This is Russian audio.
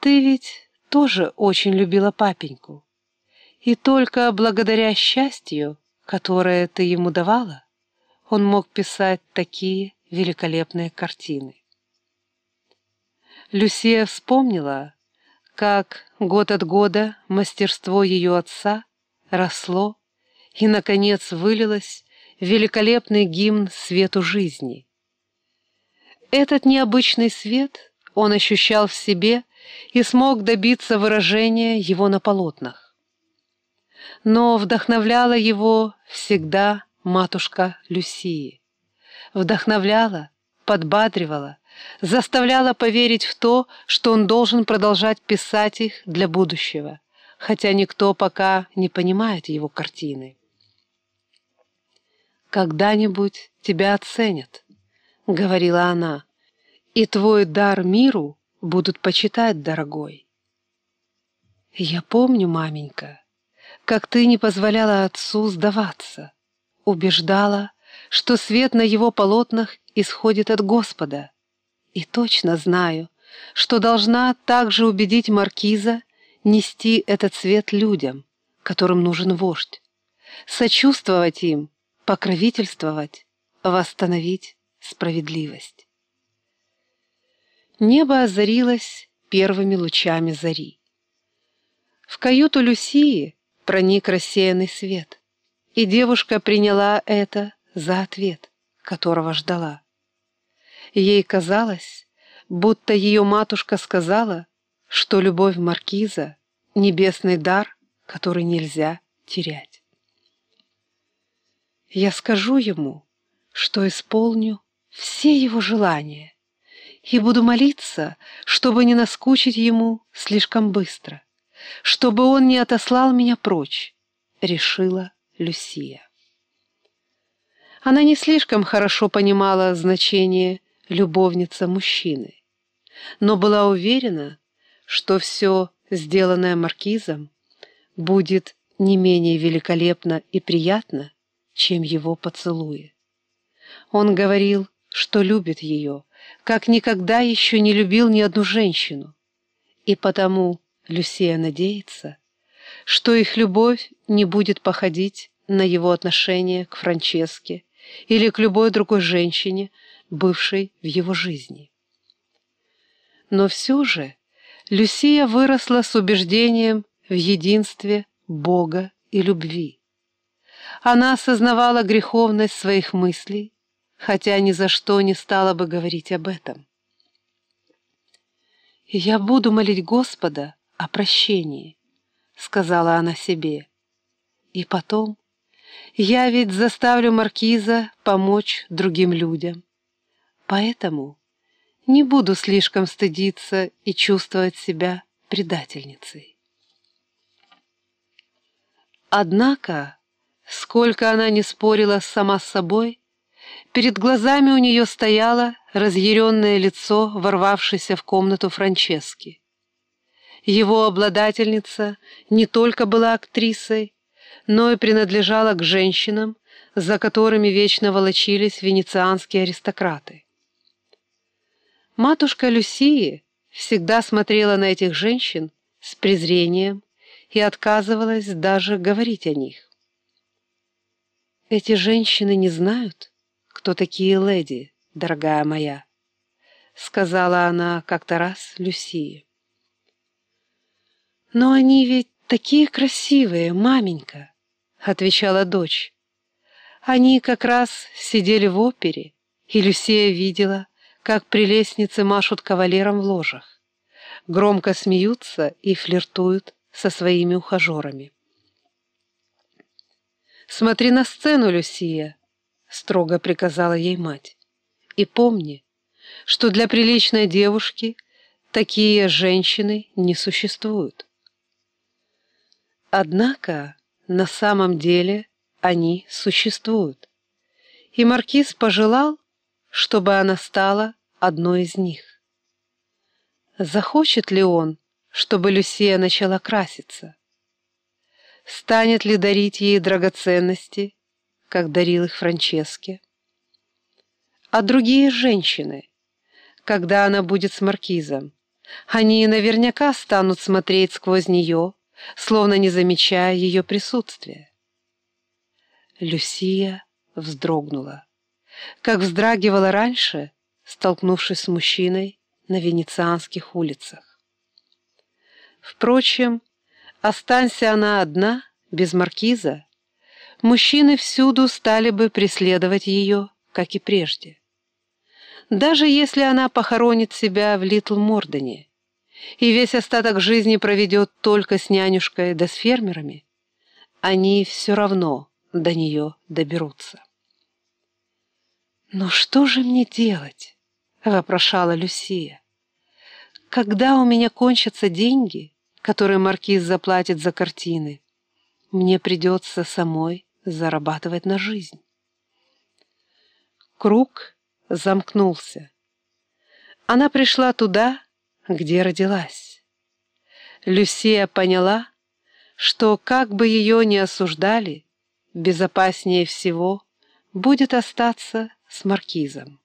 Ты ведь тоже очень любила папеньку. И только благодаря счастью, которое ты ему давала, он мог писать такие великолепные картины. Люсия вспомнила, как год от года мастерство ее отца росло и, наконец, вылилось в великолепный гимн свету жизни. Этот необычный свет он ощущал в себе и смог добиться выражения его на полотнах. Но вдохновляла его всегда матушка Люсии. Вдохновляла, подбадривала, заставляла поверить в то, что он должен продолжать писать их для будущего, хотя никто пока не понимает его картины. «Когда-нибудь тебя оценят», — говорила она, — «и твой дар миру будут почитать, дорогой». «Я помню, маменька, как ты не позволяла отцу сдаваться, убеждала, что свет на его полотнах исходит от Господа, и точно знаю, что должна также убедить маркиза нести этот свет людям, которым нужен вождь, сочувствовать им, покровительствовать, восстановить справедливость. Небо озарилось первыми лучами зари. В каюту Люсии проник рассеянный свет, и девушка приняла это за ответ, которого ждала. Ей казалось, будто ее матушка сказала, что любовь маркиза — небесный дар, который нельзя терять. Я скажу ему, что исполню все его желания и буду молиться, чтобы не наскучить ему слишком быстро, чтобы он не отослал меня прочь, решила Люсия. Она не слишком хорошо понимала значение любовница мужчины, но была уверена, что все, сделанное маркизом, будет не менее великолепно и приятно, чем его поцелуи. Он говорил, что любит ее, как никогда еще не любил ни одну женщину, и потому Люсия надеется, что их любовь не будет походить на его отношение к Франческе или к любой другой женщине, бывшей в его жизни. Но все же Люсия выросла с убеждением в единстве Бога и любви. Она осознавала греховность своих мыслей, хотя ни за что не стала бы говорить об этом. «Я буду молить Господа о прощении», — сказала она себе. «И потом, я ведь заставлю Маркиза помочь другим людям. Поэтому не буду слишком стыдиться и чувствовать себя предательницей. Однако, сколько она не спорила сама с собой, перед глазами у нее стояло разъяренное лицо, ворвавшееся в комнату Франчески. Его обладательница не только была актрисой, но и принадлежала к женщинам, за которыми вечно волочились венецианские аристократы. Матушка Люсии всегда смотрела на этих женщин с презрением и отказывалась даже говорить о них. «Эти женщины не знают, кто такие леди, дорогая моя», — сказала она как-то раз Люсии. «Но они ведь такие красивые, маменька», — отвечала дочь. Они как раз сидели в опере, и Люсия видела, как прелестницы машут кавалерам в ложах, громко смеются и флиртуют со своими ухажерами. «Смотри на сцену, Люсия», — строго приказала ей мать. «И помни, что для приличной девушки такие женщины не существуют». Однако на самом деле они существуют, и маркиз пожелал, чтобы она стала одной из них. Захочет ли он, чтобы Люсия начала краситься? Станет ли дарить ей драгоценности, как дарил их Франческе? А другие женщины, когда она будет с маркизом, Они наверняка станут смотреть сквозь нее, словно не замечая ее присутствия. Люсия вздрогнула, как вздрагивала раньше, столкнувшись с мужчиной на венецианских улицах. Впрочем, останься она одна, без маркиза, мужчины всюду стали бы преследовать ее, как и прежде. Даже если она похоронит себя в Литл-Мордоне и весь остаток жизни проведет только с нянюшкой да с фермерами, они все равно до нее доберутся. «Но что же мне делать?» — вопрошала Люсия. «Когда у меня кончатся деньги, которые маркиз заплатит за картины, мне придется самой зарабатывать на жизнь». Круг замкнулся. Она пришла туда, где родилась. Люсия поняла, что, как бы ее ни осуждали, безопаснее всего будет остаться с маркизом.